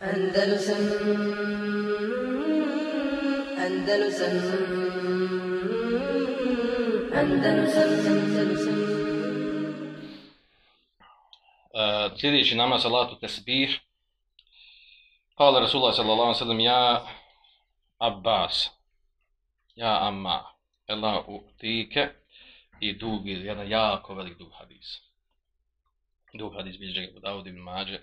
Andalusam Andalusam Andalusam Andalusam Uh, sljedeći nama salatu tesbih. Kala Rasulullah sallallahu alaihi sallam, ja Abbas, ja Amma, Allah utike i dugi, jedan jako velik dug hadis. Dug hadis bilježe ga Budaud ibn Mađe,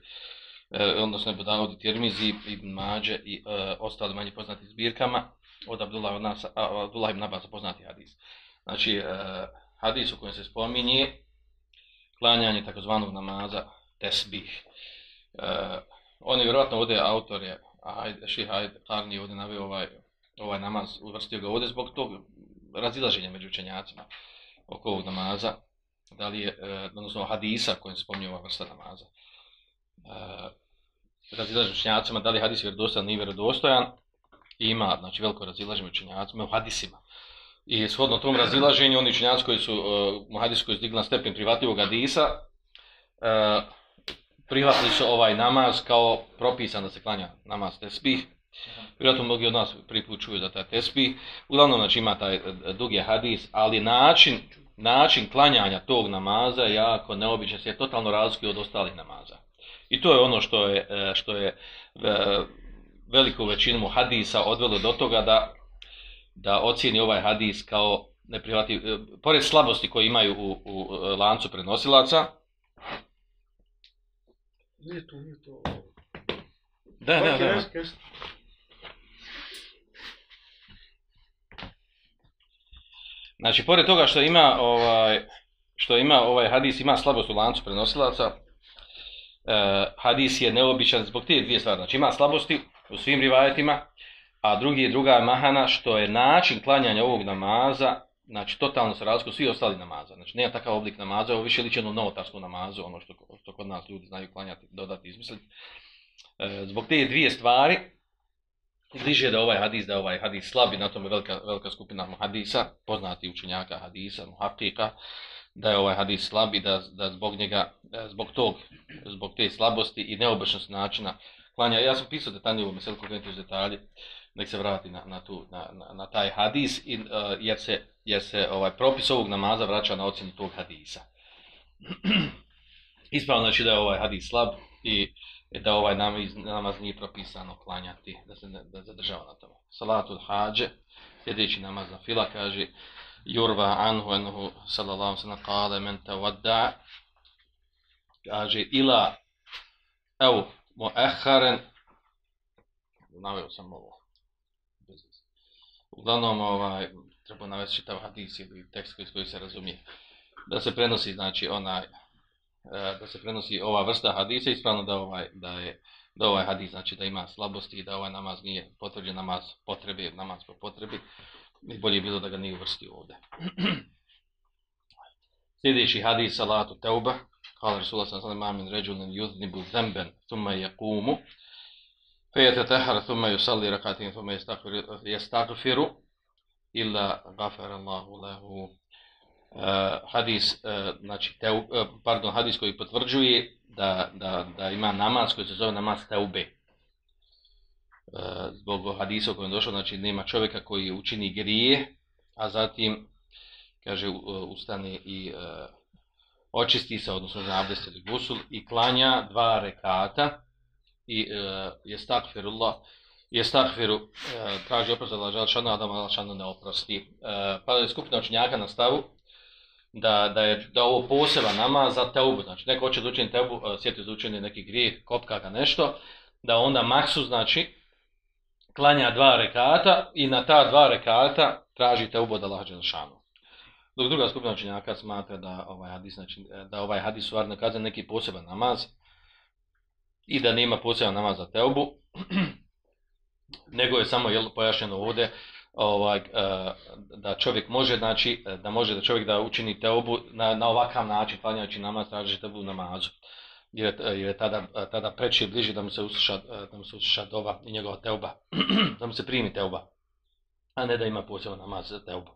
e, odnosno je Davud i Tirmizi ibn Mađe i e, ostali manje poznati zbirkama od Abdullah, od nas, Abdullah ibn Abbas poznati hadis. Znači, e, hadis u kojem se spominje klanjanje takozvanog namaza tesbih. E, on je vjerovatno ovdje autor je, ajde, ših, ajde, Karni ovdje navio ovaj, ovaj namaz, uvrstio ga ovdje zbog tog razilaženja među učenjacima oko ovog namaza, da li je, e, odnosno hadisa kojim se spominje ova vrsta namaza. E, razilaženje učenjacima, da li hadis je vjerodostojan, nije vjerodostojan, ima, znači, veliko razilaženje učenjacima u hadisima. I shodno tom razilaženju, oni učenjaci koji su, e, uh, hadis koji su digli na stepen privatljivog hadisa, uh, prihvatili su ovaj namaz kao propisan da se klanja namaz tesbih. Vjerojatno mnogi od nas prvi put čuju za taj tesbih. Uglavnom, znači, ima taj e, dugi hadis, ali način, način klanjanja tog namaza je jako neobičan, se je totalno razlikuju od ostalih namaza. I to je ono što je, e, što je e, veliku većinu hadisa odvelo do toga da da ocijeni ovaj hadis kao neprihvatljiv, pored slabosti koje imaju u, u lancu prenosilaca, Nije to, nije to. Da, da, da. Znači, pored toga što ima ovaj što ima ovaj hadis ima slabost u lancu prenosilaca, e, hadis je neobičan zbog te dvije stvari. Znači, ima slabosti u svim rivajetima, a drugi je druga mahana što je način klanjanja ovog namaza, znači totalno se razliku svi ostali namaza. Znači, nema takav oblik namaza, ovo više liči jednu novotarsku namazu, ono što, što kod nas ljudi znaju klanjati, dodati, izmisliti. E, zbog te dvije stvari, bliže da ovaj hadis, da ovaj hadis slabi, na tome velika, velika skupina hadisa, poznati učenjaka hadisa, muhakika, da je ovaj hadis slab i da, da zbog njega, e, zbog tog, zbog te slabosti i neobičnosti načina klanja. Ja sam pisao detaljnije u meselu krenuti uz detalje, nek se vrati na, na, tu, na, na, na taj hadis, i, uh, jer se, jer se ovaj propis ovog namaza vraća na ocjenu tog hadisa. Ispravno znači da je ovaj hadis slab i da ovaj namaz, namaz nije propisano klanjati, da se ne, da zadržava na tome. Salatul hađe, sljedeći namaz na fila, kaže Jurva anhu anhu sallallahu sallam kale men te vadda, kaže ila evo muaharen, naveo sam ovo, uglavnom ovaj, treba navesti čitav hadis ili tekst koji, koji se razumije. Da se prenosi, znači, onaj, e, da se prenosi ova vrsta hadisa, ispravno da ovaj, da je da ovaj hadis znači da ima slabosti i da ovaj namaz nije potvrđen namaz potrebe, namaz po potrebi, i bolje bilo da ga nije uvrstio ovdje. Sljedeći hadis salatu teuba, kala Rasulullah sallam amin ređulen yudnibu zemben, thumma yaqumu, فيتطهر ثم يصلي ركعتين ثم يستغفر يستغفر الا غفر الله له hadis znači te pardon hadis koji potvrđuje da, da, da ima namaz koji se zove namaz teube E, zbog hadisa kojem došao znači nema čovjeka koji učini grije a zatim kaže e, ustane i e, očisti se odnosno za abdest ili gusul i klanja dva rekata i uh, je stakfirullah, je stakfiru, uh, traži oprost za lažal šanu, a da ne oprosti. Uh, pa je skupina učenjaka na stavu da, da je da ovo poseba nama za teubu, znači neko hoće da učini teubu, uh, sjeti da učini neki grijeh, kopka ga nešto, da onda maksu, znači, klanja dva rekata i na ta dva rekata traži teubu da lažal šanu. Dok druga skupina učenjaka smatra da ovaj hadis, znači, da ovaj hadis stvar ne neki poseban namaz, i da nema poseban namaz za teobu, nego je samo jel, pojašnjeno ovdje ovaj, eh, da čovjek može, znači, eh, da može da čovjek da učini teobu na, na ovakav način, klanjajući namaz, traži teobu namazu. Jer, jer je tada, tada preći i bliži da mu se usluša, da mu se usluša dova i njegova teuba, da mu se primi teuba, a ne da ima poseban namaz za teubu.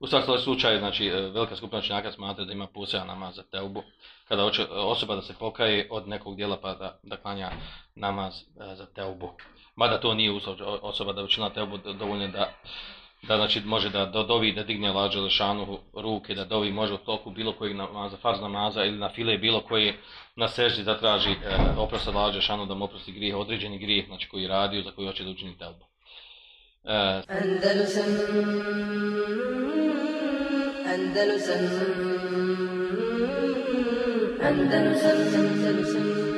U svakom slučaju, znači, velika skupina činjaka smatra da ima poseban namaz za teubu, kada hoće osoba da se pokaje od nekog dijela pa da, da klanja namaz e, za teubu. Mada to nije uslov osoba da učinila teubu dovoljno da, da znači, može da da dovi, da digne lađe lešanu ruke, da dovi može u toku bilo kojeg namaza, farz namaza ili na file bilo koji na seždi zatraži e, oprosta lađe lešanu da mu oprosti grijeh, određeni grijeh znači, koji radio, za koji hoće da učini telbu. E, Andalusam Andalusam Andalusam Andalusam